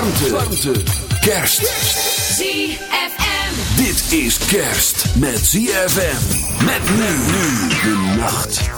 warmte, warmte. kerst. ZFM. Dit is kerst met ZFM. Met nu nu de nacht.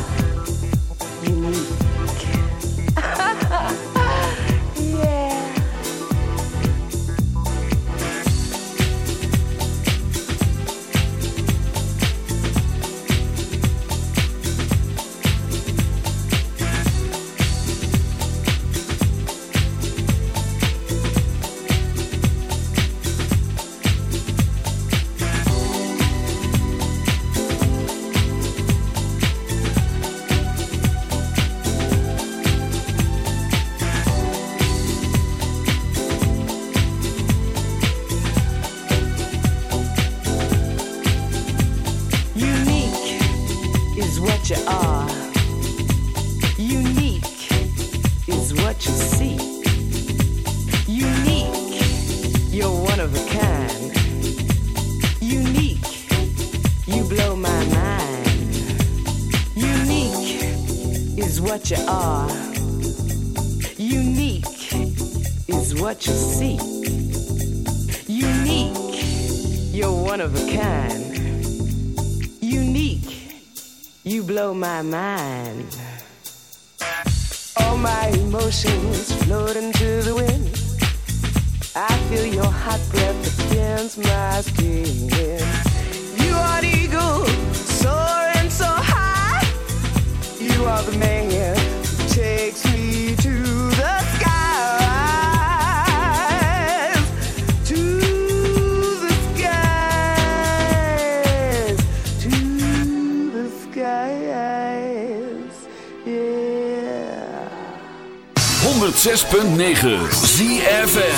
106.9 ZFM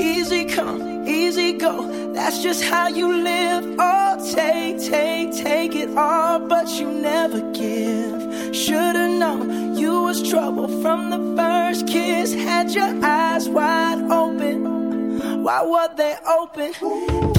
Easy come, easy go. That's just how you live. Oh, take, take, take it all But you never give. Should've known you was trouble From the first kiss. Had your eyes wide open. Why were they open?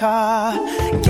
자.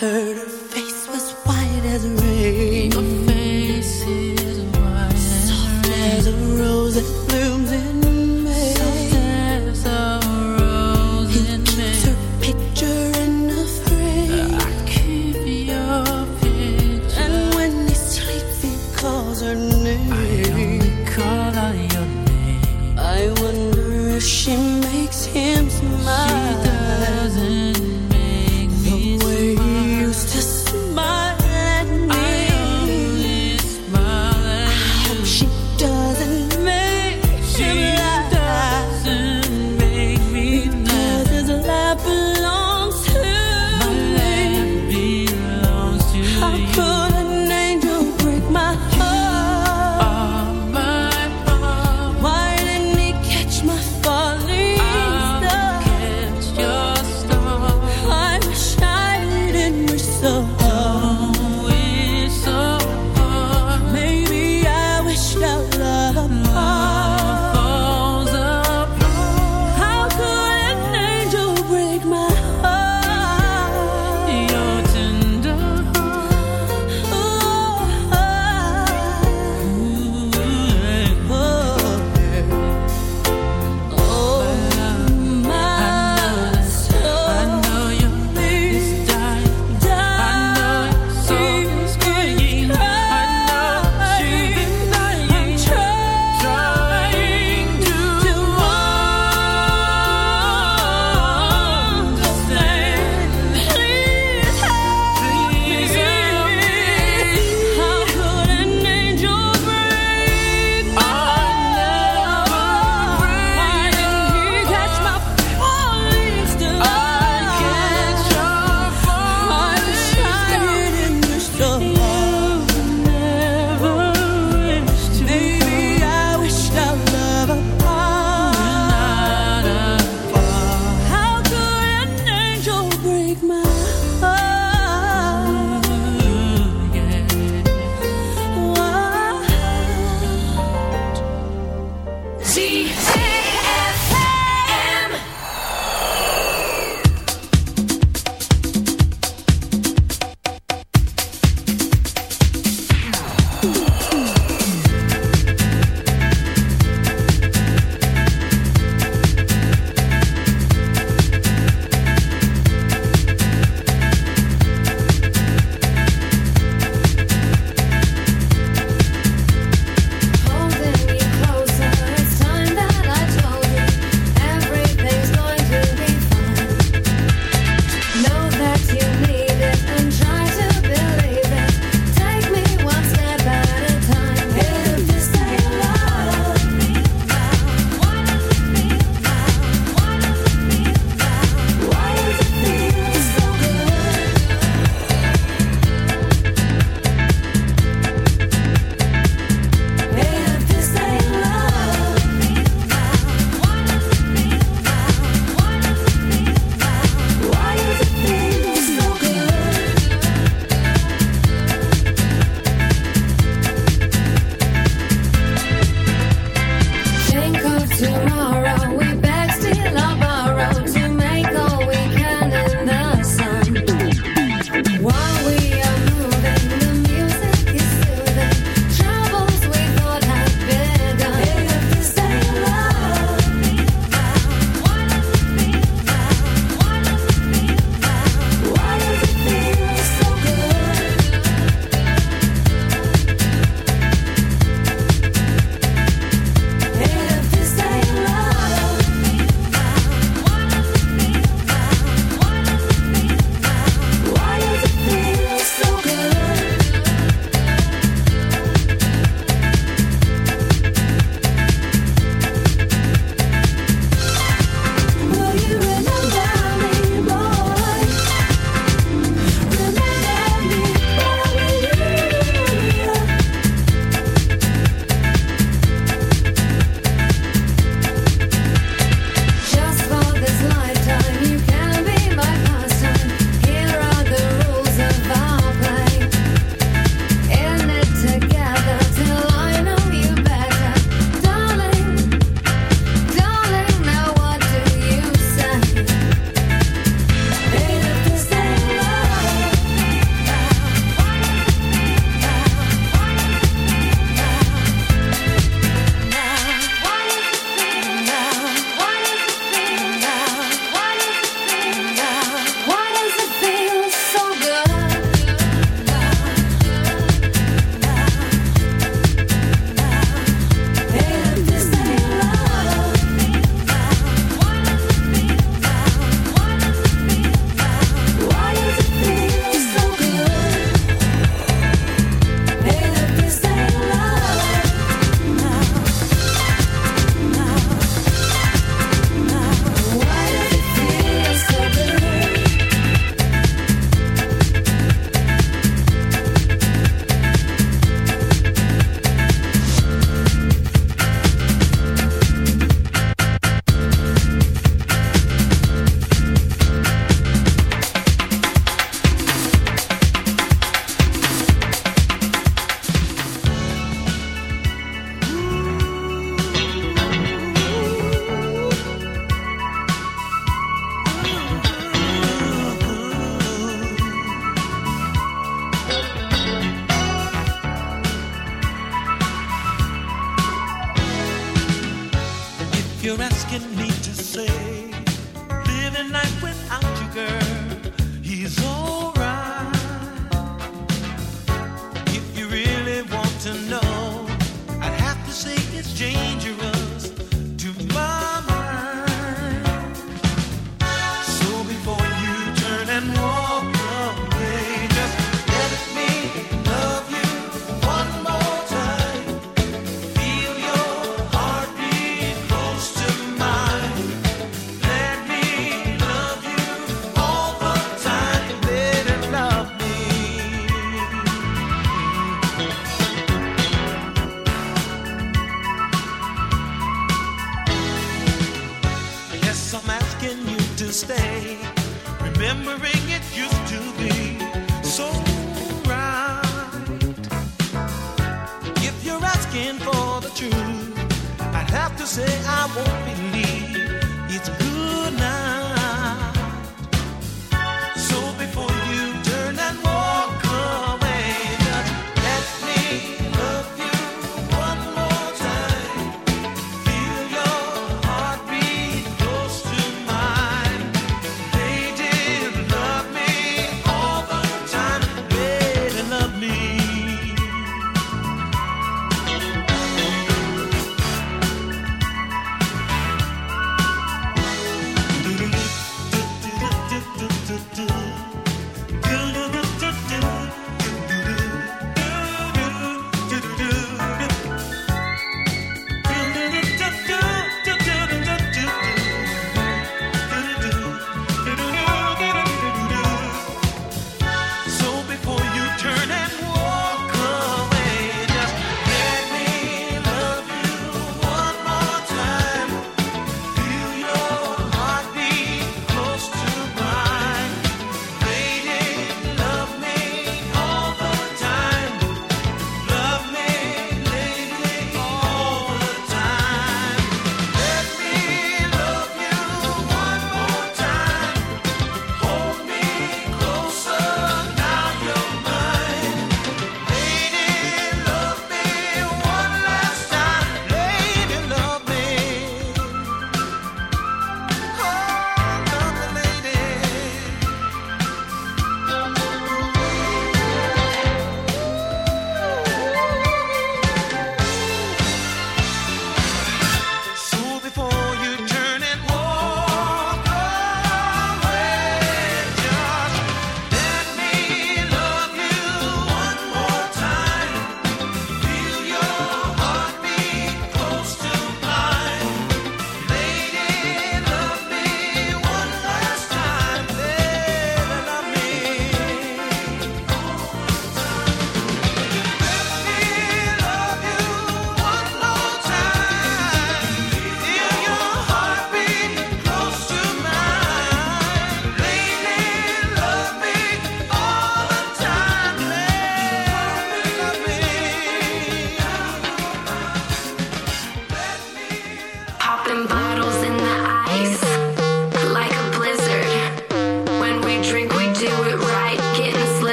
heard of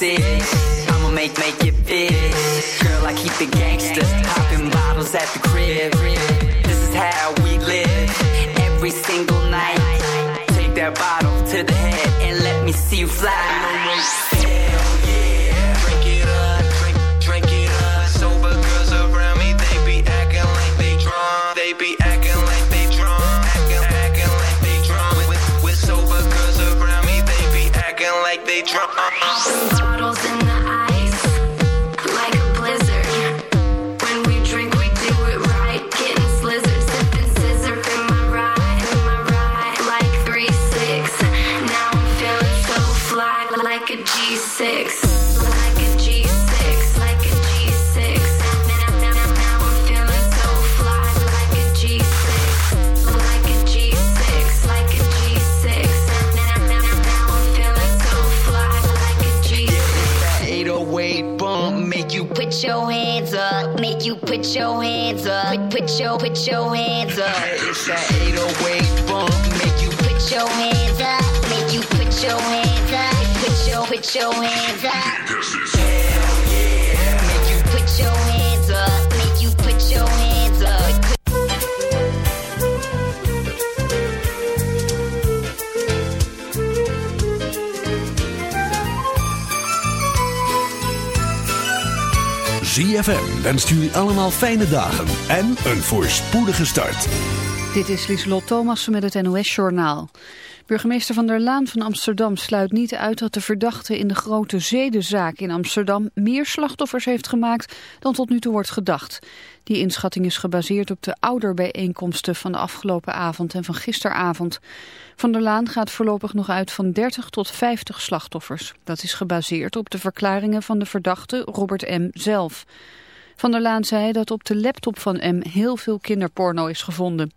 see. Put your hands up. It's that 808 bump make you Put your hands up, make you put your hands up, put your put your hands up. Hell yeah. Make you put your hands up, make you put your hands up. ZFM wenst jullie allemaal fijne dagen en een voorspoedige start. Dit is Lieselot Thomassen met het NOS-journaal. Burgemeester Van der Laan van Amsterdam sluit niet uit dat de verdachte in de grote zedenzaak in Amsterdam meer slachtoffers heeft gemaakt dan tot nu toe wordt gedacht. Die inschatting is gebaseerd op de ouderbijeenkomsten van de afgelopen avond en van gisteravond. Van der Laan gaat voorlopig nog uit van 30 tot 50 slachtoffers. Dat is gebaseerd op de verklaringen van de verdachte Robert M. zelf. Van der Laan zei dat op de laptop van M heel veel kinderporno is gevonden.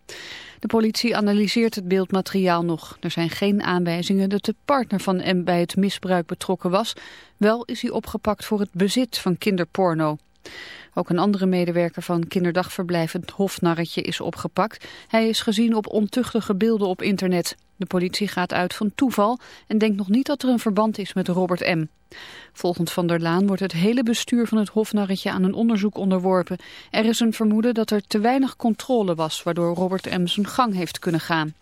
De politie analyseert het beeldmateriaal nog. Er zijn geen aanwijzingen dat de partner van M bij het misbruik betrokken was. Wel is hij opgepakt voor het bezit van kinderporno. Ook een andere medewerker van kinderdagverblijf het Hofnarretje is opgepakt. Hij is gezien op ontuchtige beelden op internet. De politie gaat uit van toeval en denkt nog niet dat er een verband is met Robert M. Volgens Van der Laan wordt het hele bestuur van het Hofnarretje aan een onderzoek onderworpen. Er is een vermoeden dat er te weinig controle was, waardoor Robert M. zijn gang heeft kunnen gaan.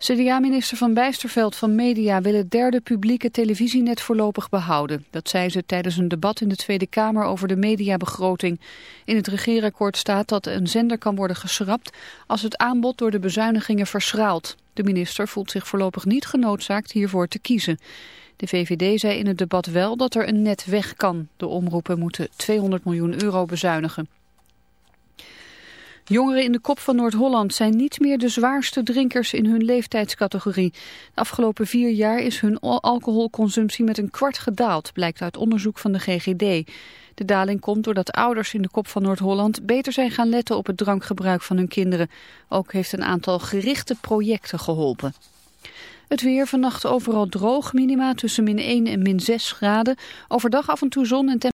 CDA-minister Van Bijsterveld van Media wil het derde publieke televisienet voorlopig behouden. Dat zei ze tijdens een debat in de Tweede Kamer over de mediabegroting. In het regeerakkoord staat dat een zender kan worden geschrapt als het aanbod door de bezuinigingen verschraalt. De minister voelt zich voorlopig niet genoodzaakt hiervoor te kiezen. De VVD zei in het debat wel dat er een net weg kan. De omroepen moeten 200 miljoen euro bezuinigen. Jongeren in de kop van Noord-Holland zijn niet meer de zwaarste drinkers in hun leeftijdscategorie. De afgelopen vier jaar is hun alcoholconsumptie met een kwart gedaald, blijkt uit onderzoek van de GGD. De daling komt doordat ouders in de kop van Noord-Holland beter zijn gaan letten op het drankgebruik van hun kinderen. Ook heeft een aantal gerichte projecten geholpen. Het weer vannacht overal droog, minima tussen min 1 en min 6 graden. Overdag af en toe zon en temperatuur.